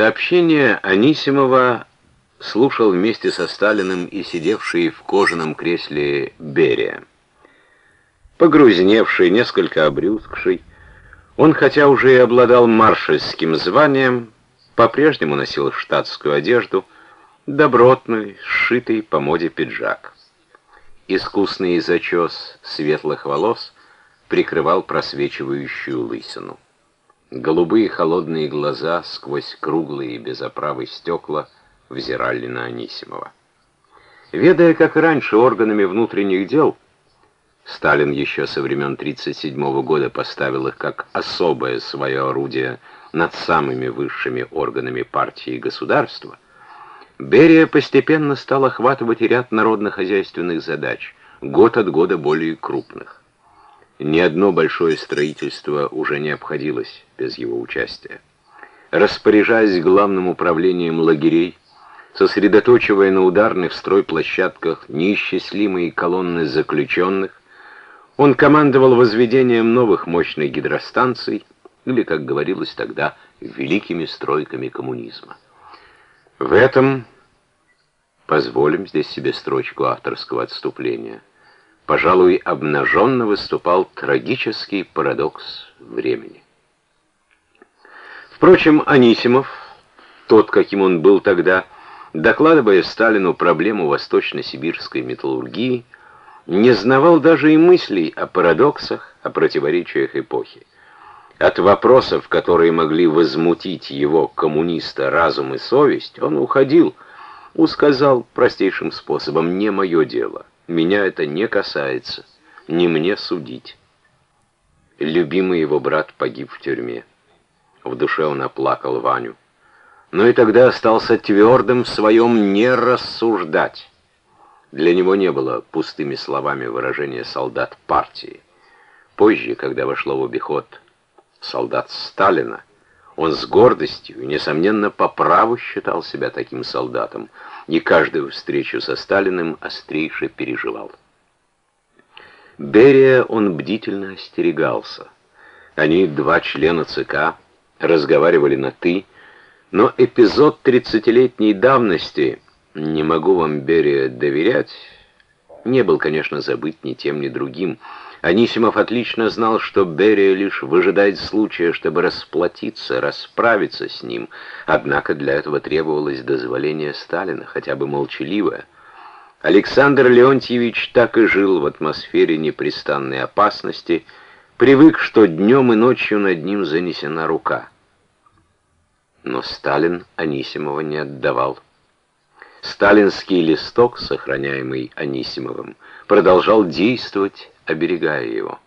Сообщение Анисимова слушал вместе со Сталиным и сидевший в кожаном кресле Берия. Погрузневший, несколько обрюзгший, он, хотя уже и обладал маршальским званием, по-прежнему носил штатскую одежду, добротный, сшитый по моде пиджак. Искусный зачес светлых волос прикрывал просвечивающую лысину. Голубые холодные глаза сквозь круглые без оправы стекла взирали на Анисимова. Ведая, как раньше, органами внутренних дел, Сталин еще со времен 1937 года поставил их как особое свое орудие над самыми высшими органами партии и государства, Берия постепенно стал охватывать ряд народно-хозяйственных задач, год от года более крупных. Ни одно большое строительство уже не обходилось без его участия. Распоряжаясь главным управлением лагерей, сосредоточивая на ударных стройплощадках неисчислимые колонны заключенных, он командовал возведением новых мощных гидростанций, или, как говорилось тогда, великими стройками коммунизма. В этом, позволим здесь себе строчку авторского отступления – пожалуй, обнаженно выступал трагический парадокс времени. Впрочем, Анисимов, тот, каким он был тогда, докладывая Сталину проблему восточно-сибирской металлургии, не знавал даже и мыслей о парадоксах, о противоречиях эпохи. От вопросов, которые могли возмутить его, коммуниста, разум и совесть, он уходил, усказал простейшим способом «не мое дело». Меня это не касается, не мне судить. Любимый его брат погиб в тюрьме. В душе он оплакал Ваню. Но и тогда остался твердым в своем «не рассуждать». Для него не было пустыми словами выражения солдат партии. Позже, когда вошло в обиход солдат Сталина, он с гордостью и, несомненно, по праву считал себя таким солдатом, и каждую встречу со Сталиным острейше переживал. Берия он бдительно остерегался. Они, два члена ЦК, разговаривали на «ты», но эпизод тридцатилетней давности «не могу вам, Берия, доверять» не был, конечно, забыт ни тем, ни другим, Анисимов отлично знал, что Берия лишь выжидает случая, чтобы расплатиться, расправиться с ним, однако для этого требовалось дозволение Сталина, хотя бы молчаливое. Александр Леонтьевич так и жил в атмосфере непрестанной опасности, привык, что днем и ночью над ним занесена рука. Но Сталин Анисимова не отдавал. Сталинский листок, сохраняемый Анисимовым, продолжал действовать оберегая его.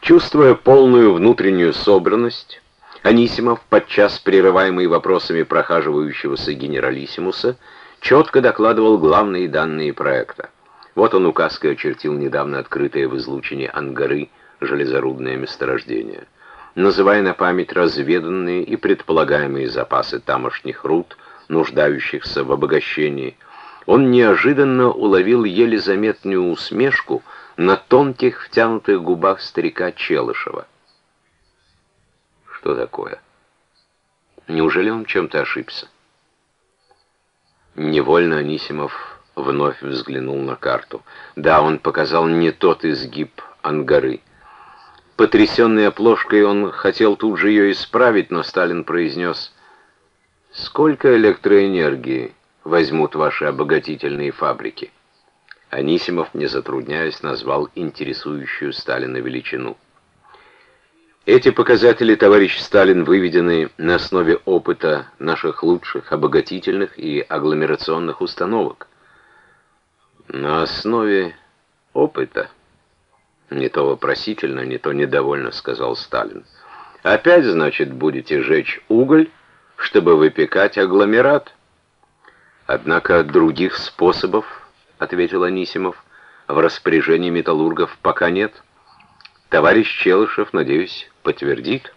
Чувствуя полную внутреннюю собранность, Анисимов, подчас прерываемый вопросами прохаживающегося генералиссимуса, четко докладывал главные данные проекта. Вот он указкой очертил недавно открытое в излучине Ангары железорудное месторождение. Называя на память разведанные и предполагаемые запасы тамошних руд, нуждающихся в обогащении, он неожиданно уловил еле заметную усмешку на тонких втянутых губах старика Челышева. Что такое? Неужели он чем-то ошибся? Невольно Анисимов вновь взглянул на карту. Да, он показал не тот изгиб ангары. Потрясенный оплошкой, он хотел тут же ее исправить, но Сталин произнес, «Сколько электроэнергии?» возьмут ваши обогатительные фабрики. Анисимов, не затрудняясь, назвал интересующую Сталина величину. Эти показатели, товарищ Сталин, выведены на основе опыта наших лучших обогатительных и агломерационных установок. На основе опыта, не то вопросительно, не то недовольно, сказал Сталин. Опять, значит, будете жечь уголь, чтобы выпекать агломерат? Однако других способов, ответил Анисимов, в распоряжении металлургов пока нет. Товарищ Челышев, надеюсь, подтвердит.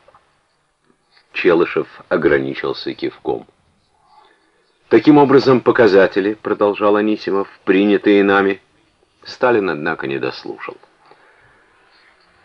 Челышев ограничился кивком. Таким образом, показатели, продолжал Анисимов, принятые нами, Сталин, однако, не дослушал.